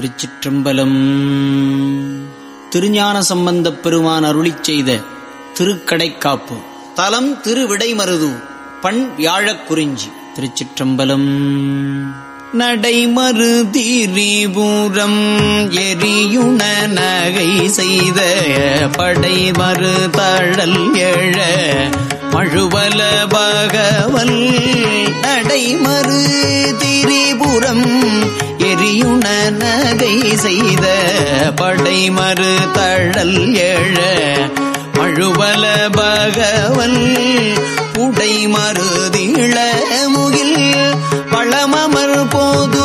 திருச்சிற்றம்பலம். திருஞான சம்பந்தப் பெருமான் அருளி செய்த திருக்கடைக்காப்பு. தலம் திருவிடைமருது பண் வியாழக் குறிஞ்சி. திருச்சிற்றம்பலம். நடைமறு திரிபூரம் எரியுண நகை செய்த படைமறு தழல் எழ மழுவல பகவல் நடைமறு எரியுண நகை செய்த படைமறு தழல் ஏழ மழுவல பகவல் உடை மருதிள முகில் பழமமர் போது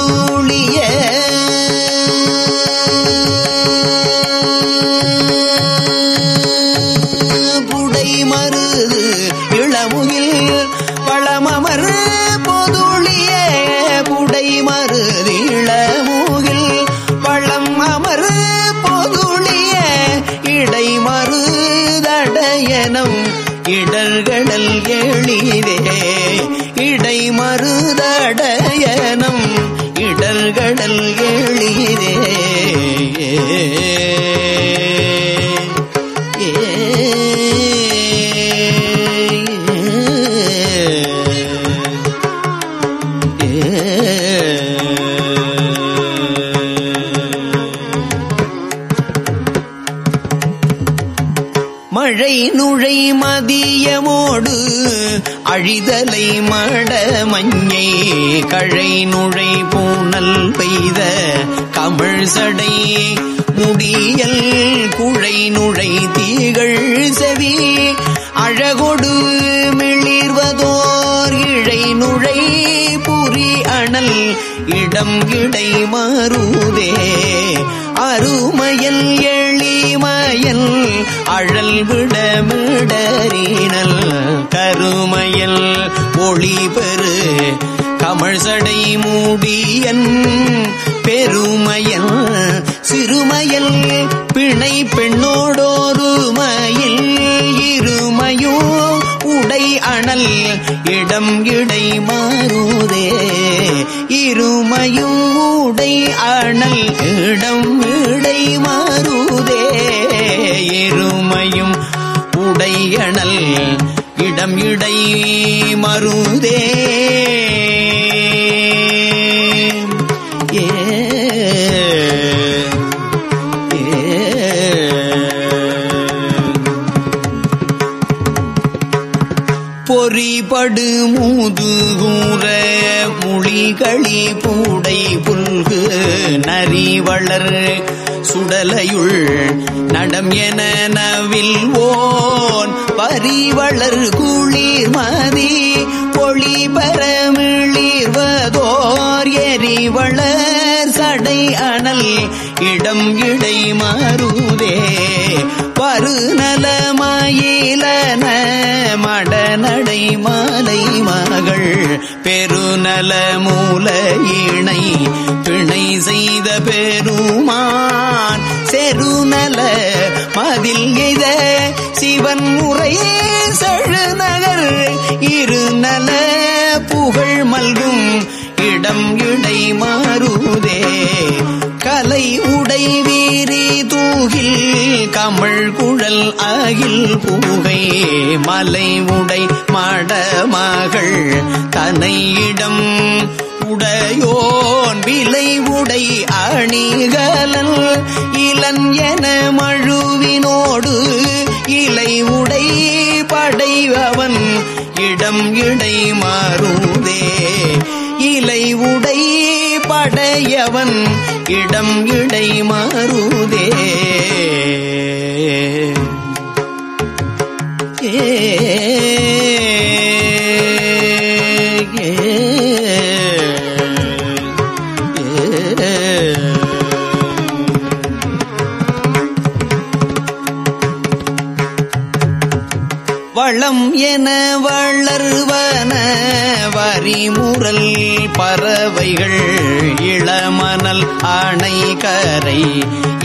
மருதடையனம் இடர்கடல் எளிதே மழை நுழை மதியமோடு அழிதலை மட மஞ்சை கழை நுழை பூனல் பெய்த கமிழ் சடை முடியல் குழை நுழை தீகள் செவி அழகொடு மிளிர்வதோர் இழை நுழை புரி அனல் இடம் இடை மாறுதே அருமையல் அருமயல் எளிமயல் அழல் விடமிடறினல் கருமயல் ஒளி பெரு கமழ்சடை மூடியன் பெருமயல் சிறுமயல் பிணை பெண்ணோடோருமயில் இருமையோ உடை அனல் இடம் இடை மாறுதே இருமையும் உடை அனல் இடம் இடை மா இருமையும் உடையணல் இடம் இடை மருதே ஏ பொறிபடு மூதுகூற மொழிகளி பூடை புல்கு நரி வளர் சுடலையுள் நடம் என நவில் ஓன் பரிவளர் குளிர் மதி பொழி பரமிழிர்வதோர். எரிவளர் சடை அனல் இடம் இடை மாறுதே பருநலமாயிலன மடநடை மாலை மா பெருநல மூல இணை பிணை செய்த பெருமான். செருநல மதில் எய்த சிவன் முறை செழுநகர் இருநல புகழ் மல்கும் இடம் இடை மாறுதே. கலை உடை முகில் கமழ் குழல் அகில் பூவை மலை உடை மடமகள் தனையிடம் உடையோன் விலை உடை அணிகலல் இளன் என மழுவினோடு இலை உடை படைவன் இடம் இடை மாறுதே இலை உடை படையவன் இடம் இடை மாறுதே வளம் என வள வள்ளர்வன வரிமுரல் பறவைகள் இளமணல் அணை கரை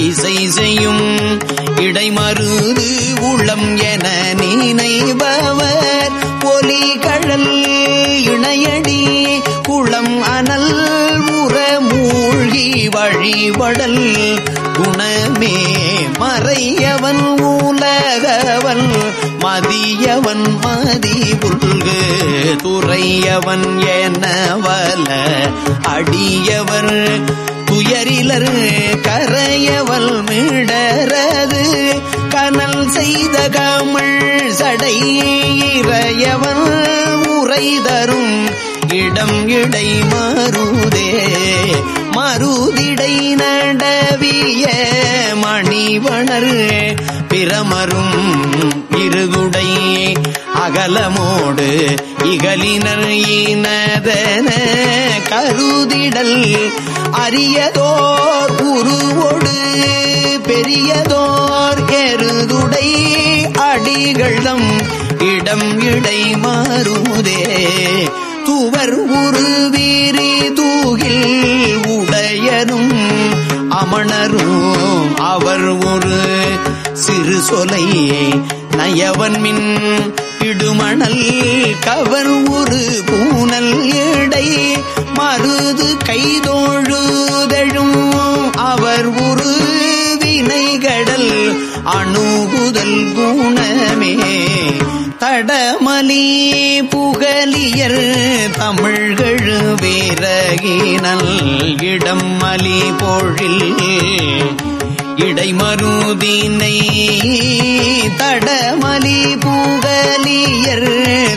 இசை செய்யும் இடைமருது உளம் என நினைபவர் ஒலி கழல் இணையடி குளம் அனல் உற மூழ்கி வழி மதியவன் மதி புல்கு துறையவன் எனவல அடியவர் துயரிலர் கரையவள் மிடரது கனல் செய்த கமிழ் சடை இறையவன் உரை தரும் இடம் இடை மருதே மருதிடை நடவிய மணிவணர் பிரமரும் இருகுடை அகலமோடு இகலினர் இனதன கருதிடல். அரியதோர் உருவோடு பெரியதோர் எருதுடை அடிகளம் இடம் இடை மாறுதே துவர் உருவீரி தூகில் உடையரும். அமணரும் அவர் ஒரு சிறு சொலையே நயவன் மின் இடுமணல் கவர் ஒரு பூனல் எடை மருது கைதோழுதழும் அவர் ஒரு வினைகடல் அணுகுதல் குணமே. தடமலி புகலியர் தமிழ்கள் வீரகினல் இடம் மலி பொழில். இடைமருதினை தடமலி பூகலியர்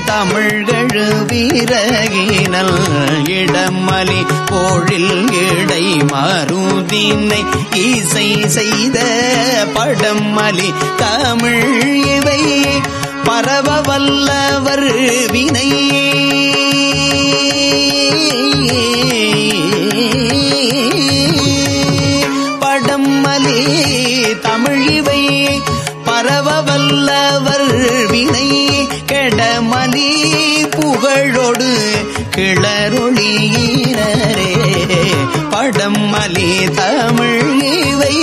தமிழ்கழு வீரகினல் இடமலி போழில் இடை மருதினை இசை செய்த படமலி தமிழ் இவை பரவ வல்லவர் வினை வினை கெடமலி புகழோடு கிளரொளியினரே படம் மலி இவை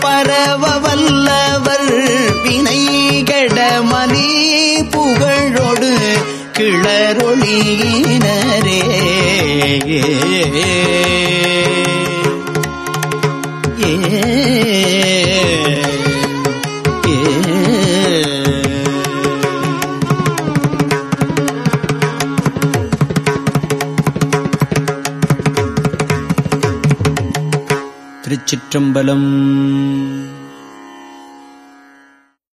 பரவ வல்லவர். வினை கெடமலி புகழோடு கிளரொளியினரே திருச்சிற்றம்பலம்